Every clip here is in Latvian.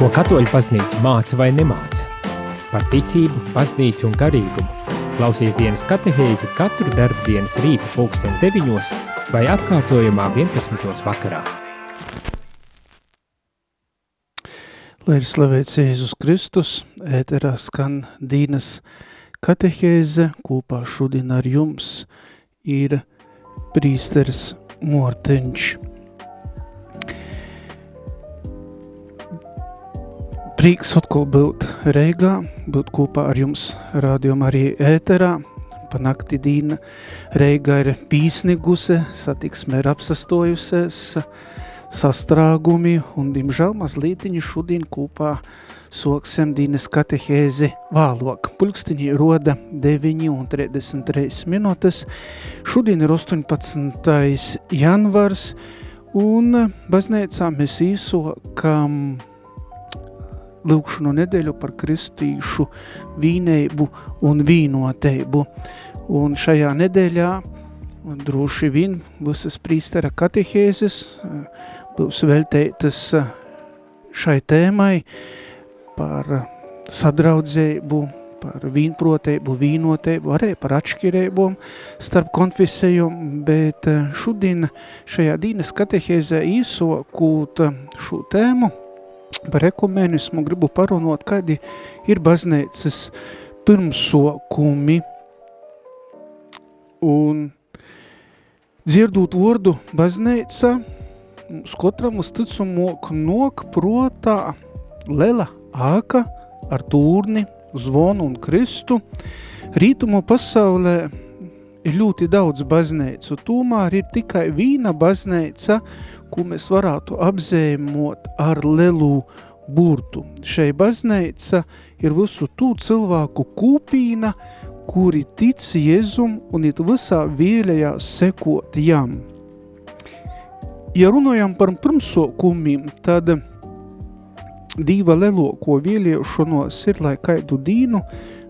Ko katoļu baznīca māca vai nemāca? Par ticību, baznīcu un garīgumu. Klausies dienas katehēzi katru darbu dienas rīta pulksten 9 vai atkārtojumā 11. vakarā. Lai ir slavēts Jēzus Kristus, ēterā skan Dīnas katehēze, kopā šodien ar jums ir prīsteris Morteņš. Prieks atkal būt Reigā, būt kopā ar jums rādījumā arī ēterā. Pa nakti dīna Reigā ir pīsniguse, satiksme ir apsastojusies, sastrāgumi un, dimžēl, mazlītiņi šodien kopā soksim dīnes katehēzi vālok. Pulkstiņi roda 9 un 33 minūtes. Šodien ir 18. janvars un baznīcā mēs īsokam lūkšanu nedēļu par kristīšu vīneibu un vīnoteibu. Un šajā nedēļā droši vien visas prīstera katehēzes būs veltētas šai tēmai par sadraudzēbu, par vīnproteibu, vīnoteibu, arī par atšķirībām starp konfesējum, bet šodien šajā dīnes katehēzē īsokūt šo tēmu – par ekumenismu gribu parunot, kādi ir baznīcas pirmsokumi un dzirdot vārdu baznīca, mums katram uz ticu mok nok protā lela āka ar tūrni, zvonu un kristu. Rītumu pasaulē ir ļoti daudz baznīcu, tomēr ir tikai vīna baznīca, ko mēs varētu apzīmot ar lielu burtu. Šai baznīca ir visu tū cilvēku kūpīna, kuri tic Jēzum un it visā vēlējās sekot jam. Ja runājam par pirmsokumiem, tad dīva lieloko vēlēšanos ir, lai kaidu dīnu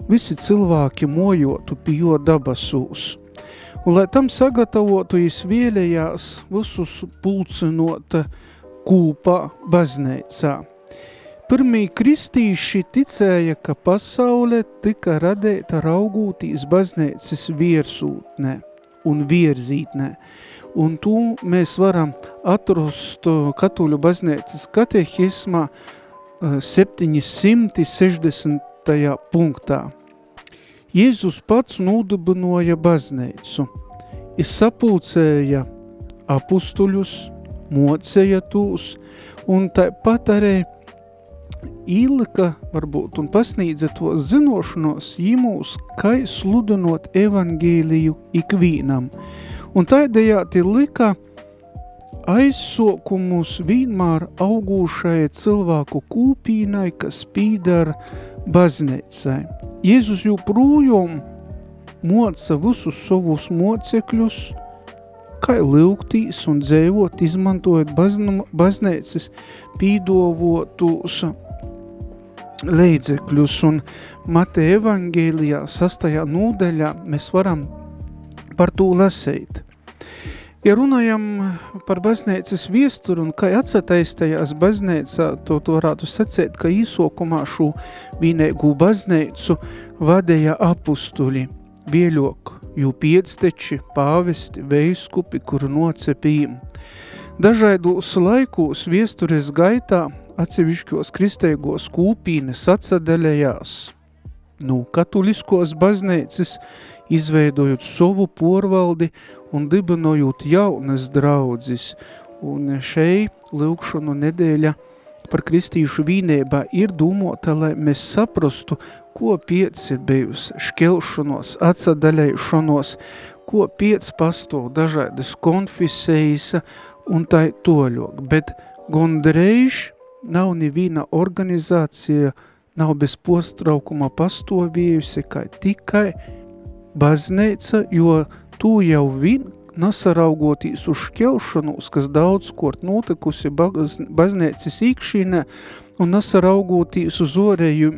visi cilvēki mojotu pie jo dabasūs. Un, lai tam sagatavotu, es vēlējās visus pulcinot kūpā baznīcā. Pirmie kristīši ticēja, ka pasaule tika radēta raugūtīs baznīcas viersūtnē un vierzītnē. Un to mēs varam atrast katoļu baznīcas katehismā 760. Eh, punktā. Jēzus pats nudibinoja baznīcu, izsapulcēja apustuļus, mocēja tūs, un tāpat arī ilika, varbūt, un pasniedza to zinošanos jīmūs, kā sludinot evangēliju ikvīnam. Un tādējādi lika aizsokumus vienmēr augūšai cilvēku kūpīnai, kas pīdara baznīcai. Jēzus joprojām moca visus savus mocekļus, kā lūgtīs un dzēvot, izmantojot baznīcas pīdovotus līdzekļus. Un Mateja evangēlijā sastajā nūdeļā mēs varam par to lasīt. Ja runājam par baznīcas viesturu un kā atsataistajās baznīcā, to, to varētu sacēt, ka īsokumā šo vīnēgu baznīcu vadēja apustuļi, vieļok, jū piecteči, pāvesti, veiskupi, kuru nocepījum. Dažaidos laikos viestures gaitā atsevišķos kristēgos kūpīnes atsadaļējās. Nu, katuliskos baznīcas izveidojot savu porvaldi un dibinojot jaunas draudzes. Un šeit lūkšanu nedēļa par kristīšu vīnībā ir domota, lai mēs saprastu, ko piec ir bijusi škelšanos, atsadaļēšanos, ko piec pastāv dažādas konfisējas un tai toļok. Bet gondreiz nav neviena organizācija, nav bez postraukuma pastāvējusi, kā tikai bazneica, jo tu jau vien nasaraugoties uz šķelšanos, kas daudz kort notikusi bazneicis īkšīnē, un nasaraugoties uz orēju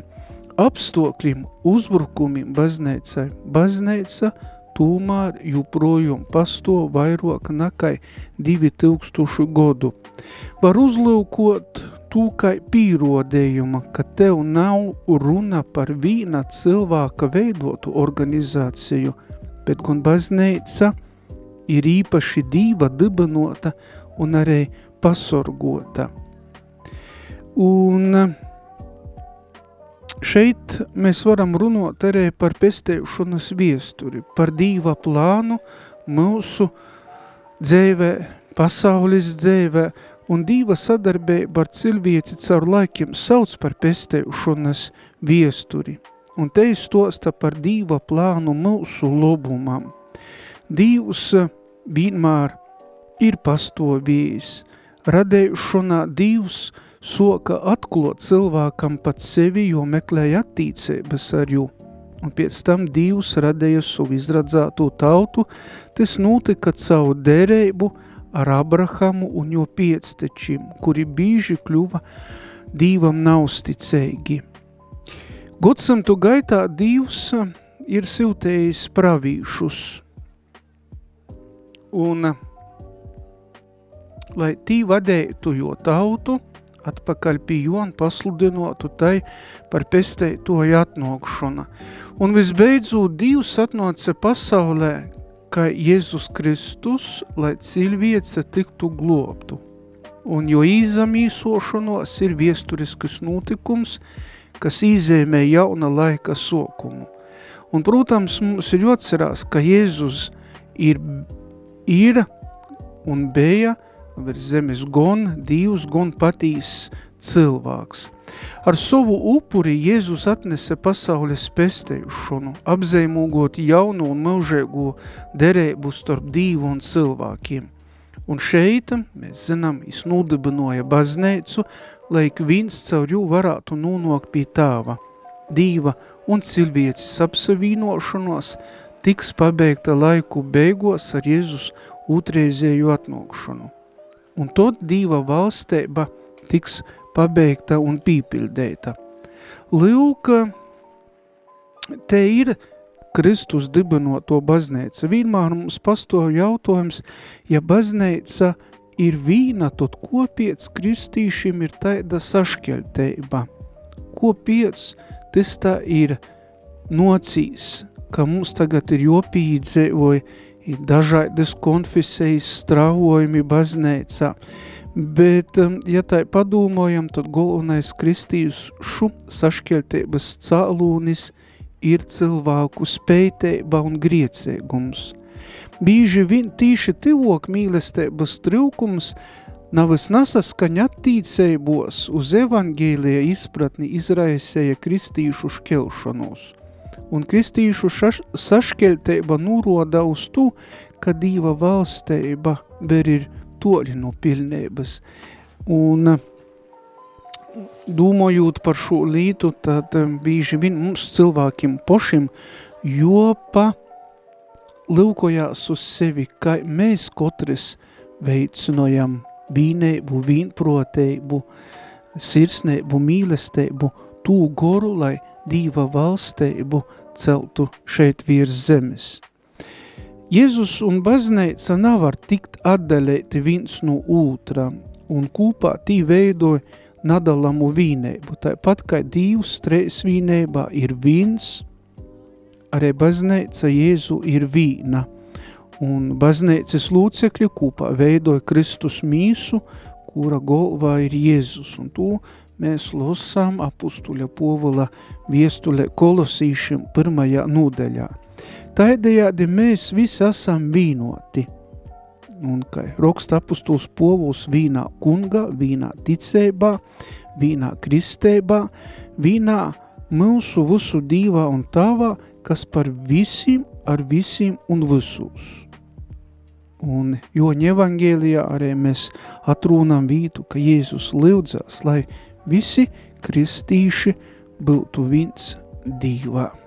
apstokļiem, uzbrukumiem baznēcai. Baznēca tūmār joprojām pasto vairāk nekai 2000 godu. Var uzlūkot tū kā pīrodējuma, ka tev nav runa par vīna cilvēka veidotu organizāciju, bet gan bazneica ir īpaši dīva dibanota un arī pasorgota. Un šeit mēs varam runāt arī par pestēšanas viesturi, par dīva plānu mūsu dzēvē, pasaules dzēvē, un dīva sadarbība ar cilvēci caur laikiem sauc par pestēšanas viesturi. Un te izstosta par dīva plānu mūsu lobumam. Dīvs vienmēr ir pastovījis, radēšanā Dīvs soka atklot cilvēkam pat sevi, jo meklēja attīcības ar jū. Un pēc tam Dievs radēja savu izradzāto tautu, tas notika caur derēbu ar Abrahamu un jo piectečim, kuri bīži kļuva Dīvam nausticēgi. Godsamtu gaitā Dievs ir siltējis pravīšus, un lai tī vadētu jo tautu, atpakaļ pie Jona pasludinotu tai par pestētoju atnokšanu. Un visbeidzot, Dievs atnoca pasaulē, ka Jēzus Kristus, lai cilvēce tiktu globtu. Un jo īzamīsošanos ir viesturiskas notikums, kas izēmē jauna laika sokumu. Un, protams, mums ir jāatcerās, ka Jēzus ir, ir un bija virs zemes gon, Dievs gon patīs cilvēks. Ar savu upuri Jēzus atnesa pasaules pestējušanu, apzeimūgot jaunu un mūžēgo derēbu starp Dievu un cilvēkiem. Un šeit, mēs zinām, es nudibinoja bazneicu, lai viens caur jū varētu nonākt pie tāva. Dīva un cilvēcis apsavīnošanos tiks pabeigta laiku beigos ar Jēzus utreizēju atnākšanu un tad Dieva valstība tiks pabeigta un pīpildēta. Lūk, te ir Kristus dibinoto bazneica. Vienmēr mums pastāv jautājums, ja bazneica ir vīna, tad kopiec kristīšiem ir taida sašķelteiba. Kopiec tas tā ir nocīs, ka mums tagad ir jopīdzēvoja dažādas konfesijas strāvojumi baznēcā, bet, um, ja tā padomājam, tad galvenais kristīšu sašķeltības cālūnis ir cilvēku spējteiba un griecēgums. Bīži vien tīši tivok mīlestības trūkums navas nasaskaņa attīceibos uz evangēlija izpratni izraisēja kristīšu škelšanos – un kristīšu šaš, saškeļteiba nūroda uz to, ka Dīva valsteiba ber ir toļi no pilnības. Un domājot par šo lītu, tad bīži vien mums cilvēkiem pošim jopa lūkojās uz sevi, ka mēs katrs veicinojam vīneibu, vīnproteibu, sirsneibu, mīlesteibu, tū goru, lai Dīva valsteibu celtu šeit virs zemes. Jēzus un bazneica nevar tikt atdaļēti viens no otra, un kūpā tī veidoja nadalamu vīneibu. Tāpat kā divs treis vīneibā ir vīns, arī bazneica Jēzu ir vīna. Un bazneicis lūcekļi kūpā veidoja Kristus mīsu, kura golvā ir Jēzus. Un to mēs lasām apustuļa povula viestulē kolosīšiem pirmajā nūdeļā. Taidējādi mēs visi esam vīnoti. Un kā raksta apustuls povuls vīnā kunga, vīnā ticībā, vīnā kristībā, vīnā mūsu visu dīvā un tāvā, kas par visiem, ar visiem un visus. Un Joņa evangēlijā arī mēs atrūnam vītu, ka Jēzus lūdzās, lai visi kristīši būtu viens dīvā.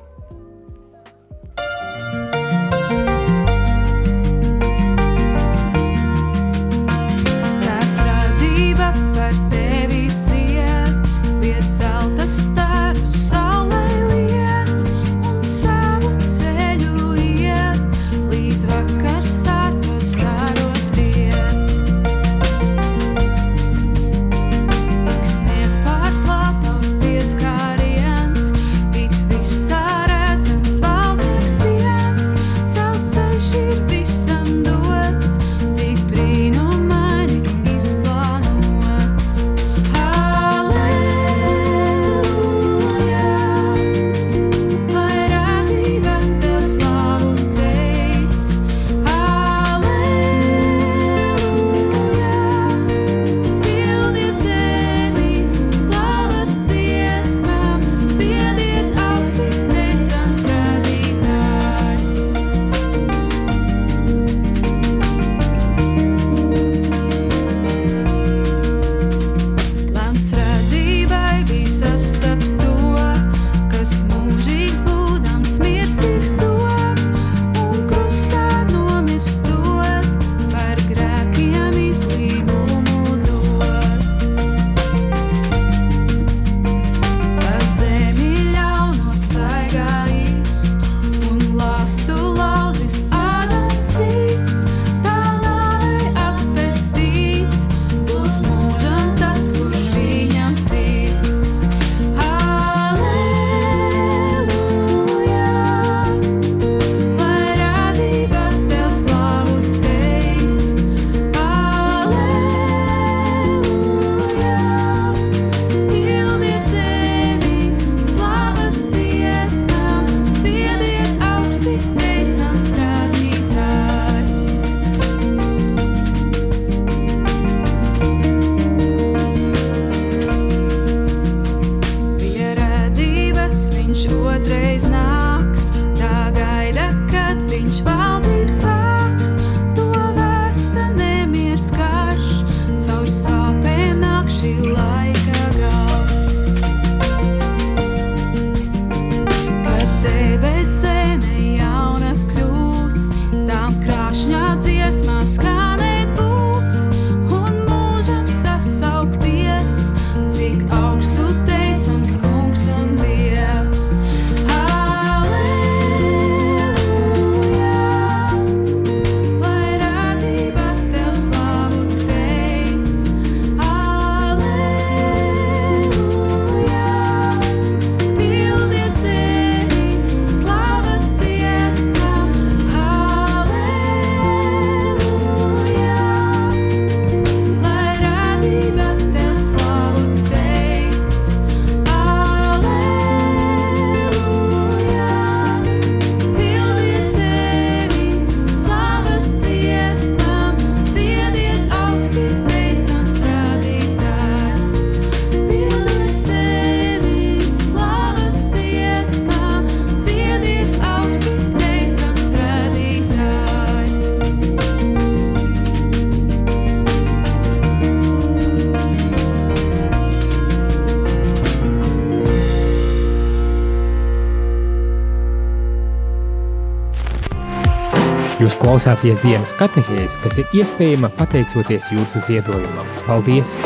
Klausāties dienas katehēzi, kas ir iespējama pateicoties jūsu ziedojumam. Paldies!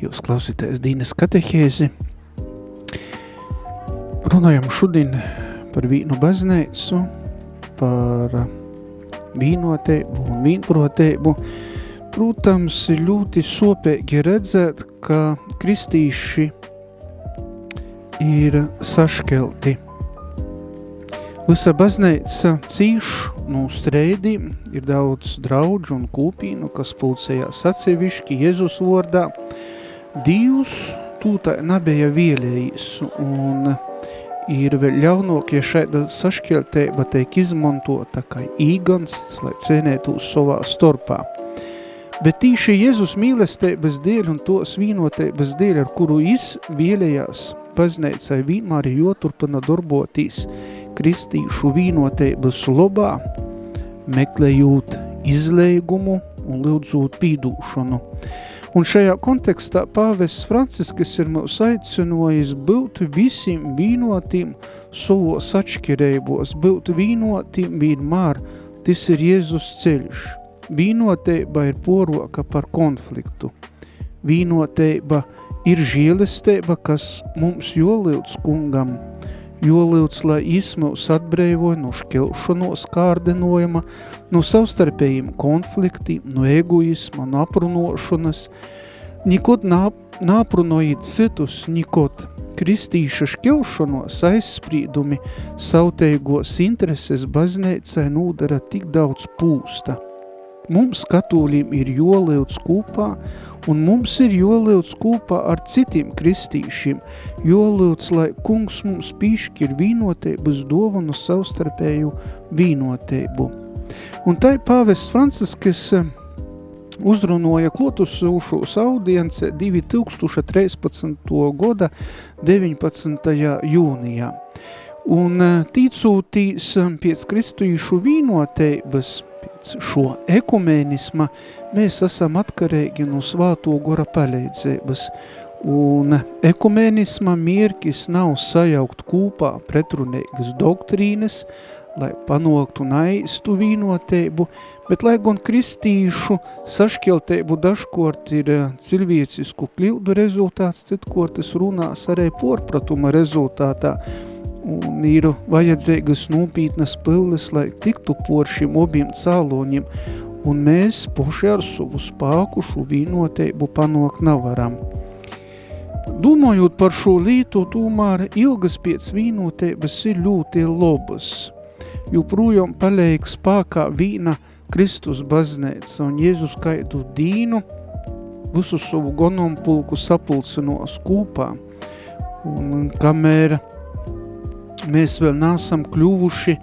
Jūs klausīties dienas katehēzi. Runājam šodien par vīnu baznīcu, par vīnotību un vīnprotību. Protams, ir ļoti sopīgi redzēt, ka kristīši ir saškelti. Visa baznīca cīš no streidīm, ir daudz draudžu un kūpīnu, kas pulcējās atsevišķi Jēzus vārdā. Dievs tūtā nebija vielējis un ir vēl ļaunāk, ja šāda sašķeltība tiek izmantota kā īgansts, lai cienētos savā starpā. Bet tīši Jēzus mīlestības dēļ un tos vīnotības dēļ, ar kuru es vielējās baznīcai vienmēr joturpina darboties kristīšu vīnotības lobā, meklējot izlēgumu un lūdzot pīdūšanu. Un šajā kontekstā pāvests Franciskas ir mūs aicinojis būt visiem vīnotīm savos atšķirībos, būt vīnotīm vienmēr, tas ir Jēzus ceļš. Vīnotība ir poroka par konfliktu. Vīnotība ir žēlistība, kas mums jolīdz kungam – jolūdz, lai izsmūs atbrīvoja no šķelšanos kārdinojuma, no savstarpējiem konfliktiem, no egoisma, no aprunošanas. Nikot nāp, nāprunojiet citus, nikot kristīša šķelšanos aizsprīdumi sauteigos intereses baznīcai nūdara tik daudz pūsta. Mums katūļiem ir jolīdz kopā un mums ir jolūdz kopā ar citiem kristīšiem, jolūdz, lai kungs mums pīšķir vīnotības dovanu savstarpēju vīnotību. Un tai pāvests Franciskas eh, uzrunoja klotusūšos audience 2013. gada 19. jūnijā. Un eh, ticūtīs eh, pēc kristīšu vīnotības – pēc šo ekumēnisma mēs esam atkarīgi no svāto gora palīdzības, un ekumēnisma mierkis nav sajaukt kūpā pretrunīgas doktrīnes, lai panoktu naistu vīnotību, bet lai gan kristīšu sašķeltību dažkort ir cilvēcisku kļūdu rezultāts, citkortis runās arī porpratuma rezultātā, un ir vajadzīgas nopietnas pīles, lai tiktu por šiem obiem cāloņiem, un mēs poši ar savu spāku šo vīnotību panākt nevaram. Domājot par šo lītu, tomēr ilgas pēc vīnotības ir ļoti lobas, jo projām paliek spākā vīna Kristus baznēca un Jēzus kaidu dīnu visu savu gonompulku sapulcinos kūpā, un kamēr mēs vēl nesam kļuvuši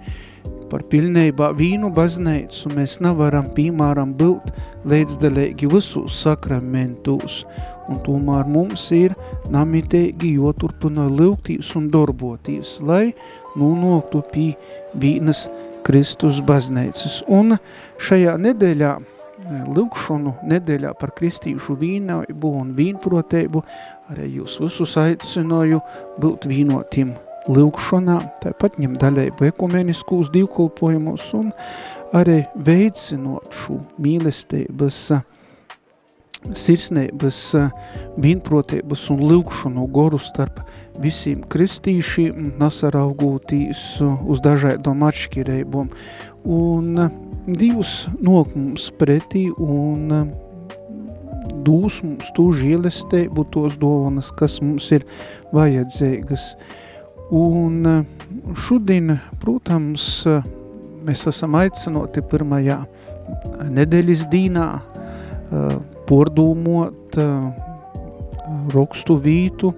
par pilnībā vīnu bazneicu, mēs nevaram, piemēram, būt līdzdalīgi visus sakramentus, un tomēr mums ir namitēgi joturpina lūgtīs un darboties, lai nonoktu pie vīnas Kristus bazneicis. Un šajā nedēļā, lūkšanu nedēļā par kristīšu vīnaibu un vīnproteibu, arī jūs visus aicināju būt vīnotim lūkšanā, tāpat ņem daļēbu ekumeniskūs divkulpojumus un arī veicinot šo mīlestības, sirsnības, vienprotības un lūkšanu goru starp visiem kristīšiem, nasaraugūtīs uz dažādām atšķirībām. Un divus nok mums pretī un dūs mums tū žēlestību tos dovanas, kas mums ir vajadzīgas. Un eh, šodien, protams, eh, mēs esam aicinoti pirmajā nedēļas dīnā eh, pordūmot rokstu vītu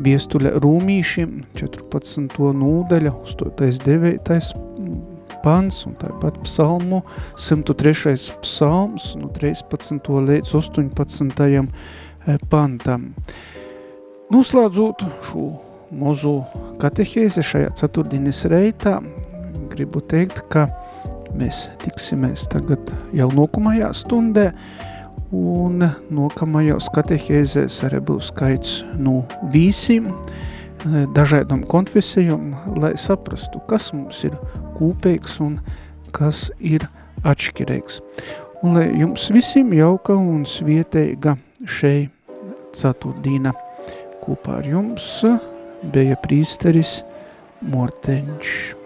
viestuļa rūmīšiem 14. nūdaļa, 8. pants un tāpat psalmu 103. psalms no 13. līdz 18. pantam. Noslēdzot šo mūsu katehēze šajā ceturtdienas reitā. Gribu teikt, ka mēs tiksimies tagad jau nokamajā stundē, un nokamajos katehēzēs arī būs skaits no vīsim. dažādām konfesijām, lai saprastu, kas mums ir kūpīgs un kas ir atšķirīgs. Un lai jums visiem jauka un svieteiga šeit ceturtdīna kopā ar jums bija prīsteris Morteņš.